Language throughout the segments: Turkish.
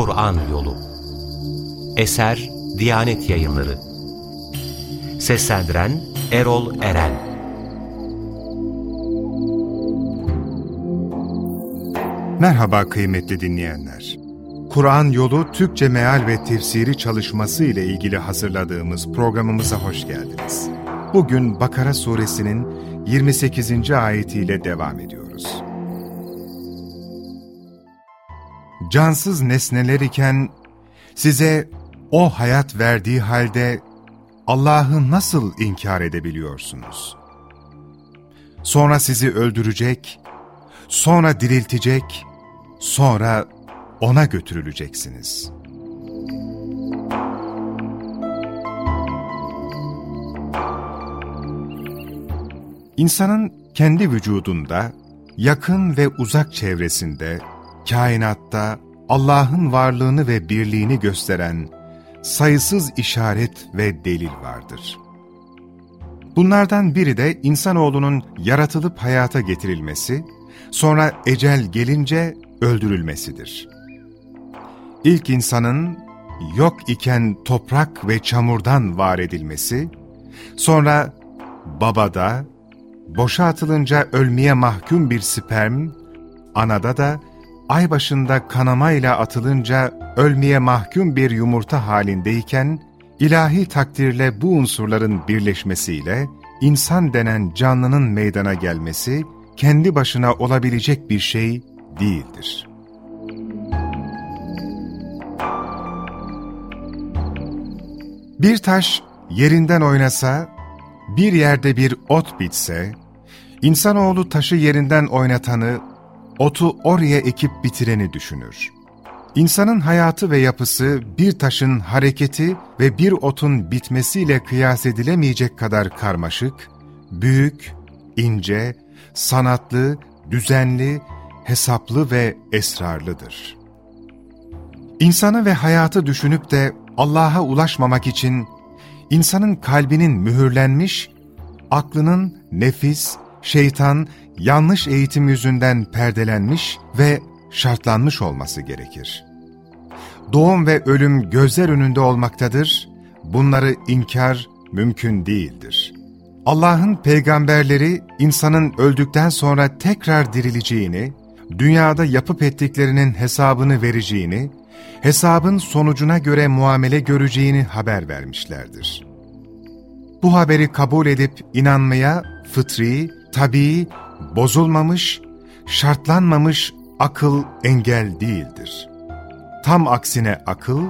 Kur'an Yolu Eser Diyanet Yayınları Seslendiren Erol Eren Merhaba kıymetli dinleyenler. Kur'an Yolu Türkçe Meal ve Tefsiri çalışması ile ilgili hazırladığımız programımıza hoş geldiniz. Bugün Bakara suresinin 28. ayetiyle devam ediyoruz. Cansız nesneler iken size o hayat verdiği halde Allah'ı nasıl inkar edebiliyorsunuz? Sonra sizi öldürecek, sonra diriltecek, sonra ona götürüleceksiniz. İnsanın kendi vücudunda, yakın ve uzak çevresinde, kainatta Allah'ın varlığını ve birliğini gösteren sayısız işaret ve delil vardır. Bunlardan biri de insanoğlunun yaratılıp hayata getirilmesi, sonra ecel gelince öldürülmesidir. İlk insanın yok iken toprak ve çamurdan var edilmesi, sonra babada, boşa atılınca ölmeye mahkum bir sperm, anada da ay başında kanamayla atılınca ölmeye mahkum bir yumurta halindeyken, ilahi takdirle bu unsurların birleşmesiyle insan denen canlının meydana gelmesi, kendi başına olabilecek bir şey değildir. Bir taş yerinden oynasa, bir yerde bir ot bitse, insanoğlu taşı yerinden oynatanı, otu oraya ekip bitireni düşünür. İnsanın hayatı ve yapısı bir taşın hareketi ve bir otun bitmesiyle kıyas edilemeyecek kadar karmaşık, büyük, ince, sanatlı, düzenli, hesaplı ve esrarlıdır. İnsanı ve hayatı düşünüp de Allah'a ulaşmamak için insanın kalbinin mühürlenmiş, aklının nefis, şeytan, yanlış eğitim yüzünden perdelenmiş ve şartlanmış olması gerekir. Doğum ve ölüm gözler önünde olmaktadır, bunları inkar mümkün değildir. Allah'ın peygamberleri insanın öldükten sonra tekrar dirileceğini, dünyada yapıp ettiklerinin hesabını vereceğini, hesabın sonucuna göre muamele göreceğini haber vermişlerdir. Bu haberi kabul edip inanmaya fıtri, tabii, bozulmamış, şartlanmamış akıl engel değildir. Tam aksine akıl,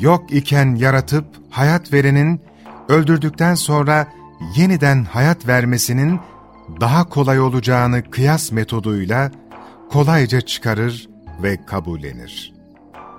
yok iken yaratıp hayat verenin, öldürdükten sonra yeniden hayat vermesinin daha kolay olacağını kıyas metoduyla kolayca çıkarır ve kabullenir.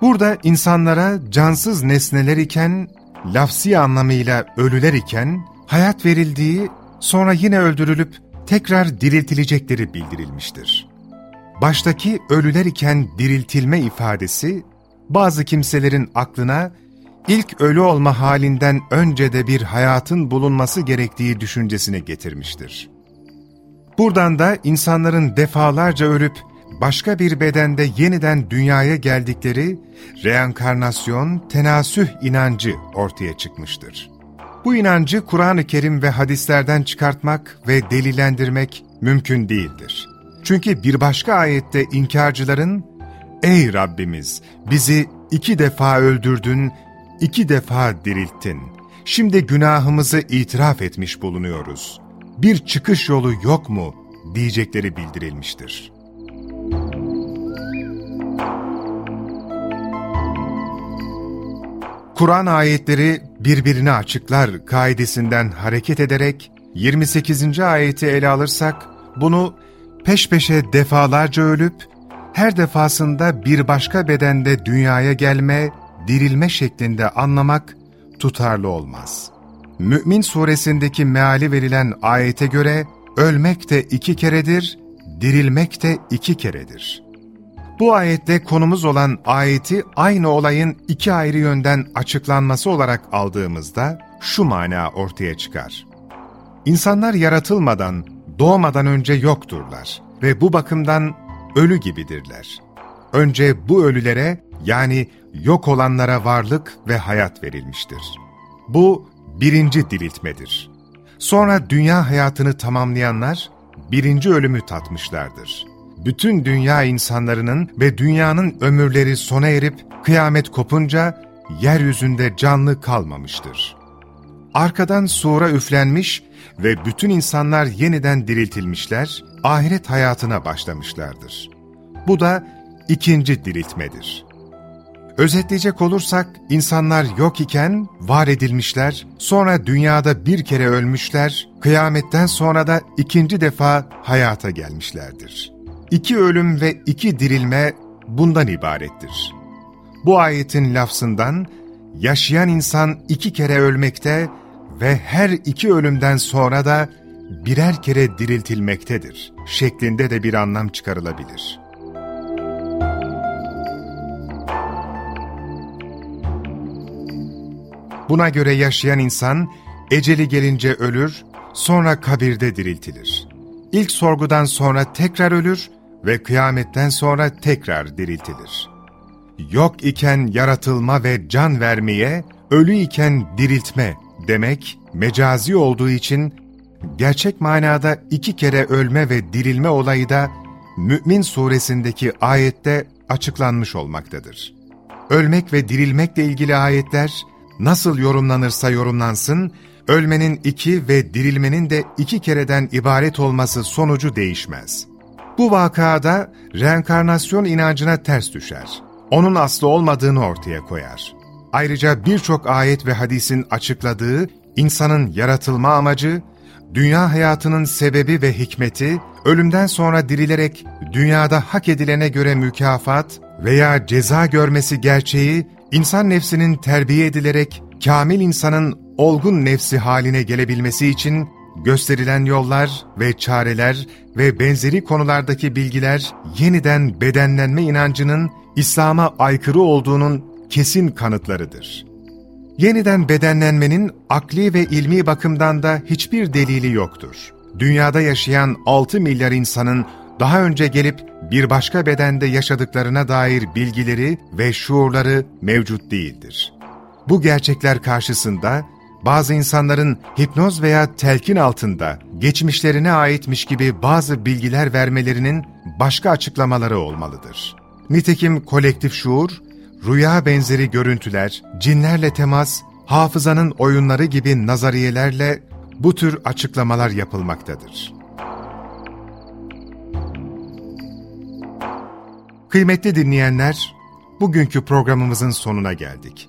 Burada insanlara cansız nesneler iken, lafsi anlamıyla ölüler iken, hayat verildiği, sonra yine öldürülüp tekrar diriltilecekleri bildirilmiştir. Baştaki ölüler iken diriltilme ifadesi, bazı kimselerin aklına ilk ölü olma halinden önce de bir hayatın bulunması gerektiği düşüncesine getirmiştir. Buradan da insanların defalarca ölüp başka bir bedende yeniden dünyaya geldikleri reenkarnasyon, tenasüh inancı ortaya çıkmıştır. Bu inancı Kur'an-ı Kerim ve hadislerden çıkartmak ve delillendirmek mümkün değildir. Çünkü bir başka ayette inkarcıların, ''Ey Rabbimiz bizi iki defa öldürdün, iki defa dirilttin. Şimdi günahımızı itiraf etmiş bulunuyoruz. Bir çıkış yolu yok mu?'' diyecekleri bildirilmiştir. Kur'an ayetleri birbirini açıklar kaidesinden hareket ederek 28. ayeti ele alırsak bunu peş peşe defalarca ölüp her defasında bir başka bedende dünyaya gelme, dirilme şeklinde anlamak tutarlı olmaz. Mü'min suresindeki meali verilen ayete göre ölmek de iki keredir, dirilmek de iki keredir. Bu ayette konumuz olan ayeti aynı olayın iki ayrı yönden açıklanması olarak aldığımızda şu mana ortaya çıkar. İnsanlar yaratılmadan, doğmadan önce yokturlar ve bu bakımdan ölü gibidirler. Önce bu ölülere yani yok olanlara varlık ve hayat verilmiştir. Bu birinci diriltmedir. Sonra dünya hayatını tamamlayanlar birinci ölümü tatmışlardır. Bütün dünya insanlarının ve dünyanın ömürleri sona erip kıyamet kopunca yeryüzünde canlı kalmamıştır. Arkadan sura üflenmiş ve bütün insanlar yeniden diriltilmişler, ahiret hayatına başlamışlardır. Bu da ikinci diriltmedir. Özetleyecek olursak, insanlar yok iken var edilmişler, sonra dünyada bir kere ölmüşler, kıyametten sonra da ikinci defa hayata gelmişlerdir. İki ölüm ve iki dirilme bundan ibarettir. Bu ayetin lafzından, yaşayan insan iki kere ölmekte ve her iki ölümden sonra da birer kere diriltilmektedir şeklinde de bir anlam çıkarılabilir. Buna göre yaşayan insan eceli gelince ölür, sonra kabirde diriltilir. İlk sorgudan sonra tekrar ölür ve kıyametten sonra tekrar diriltilir. Yok iken yaratılma ve can vermeye, ölü iken diriltme demek mecazi olduğu için gerçek manada iki kere ölme ve dirilme olayı da Mü'min suresindeki ayette açıklanmış olmaktadır. Ölmek ve dirilmekle ilgili ayetler nasıl yorumlanırsa yorumlansın, ölmenin iki ve dirilmenin de iki kereden ibaret olması sonucu değişmez. Bu vakada reenkarnasyon inancına ters düşer. Onun aslı olmadığını ortaya koyar. Ayrıca birçok ayet ve hadisin açıkladığı insanın yaratılma amacı, dünya hayatının sebebi ve hikmeti, ölümden sonra dirilerek dünyada hak edilene göre mükafat veya ceza görmesi gerçeği, insan nefsinin terbiye edilerek kamil insanın olgun nefsi haline gelebilmesi için gösterilen yollar ve çareler ve benzeri konulardaki bilgiler yeniden bedenlenme inancının İslam'a aykırı olduğunun kesin kanıtlarıdır. Yeniden bedenlenmenin akli ve ilmi bakımdan da hiçbir delili yoktur. Dünyada yaşayan 6 milyar insanın daha önce gelip bir başka bedende yaşadıklarına dair bilgileri ve şuurları mevcut değildir. Bu gerçekler karşısında bazı insanların hipnoz veya telkin altında geçmişlerine aitmiş gibi bazı bilgiler vermelerinin başka açıklamaları olmalıdır. Nitekim kolektif şuur, rüya benzeri görüntüler, cinlerle temas, hafızanın oyunları gibi nazariyelerle bu tür açıklamalar yapılmaktadır. Kıymetli dinleyenler, bugünkü programımızın sonuna geldik.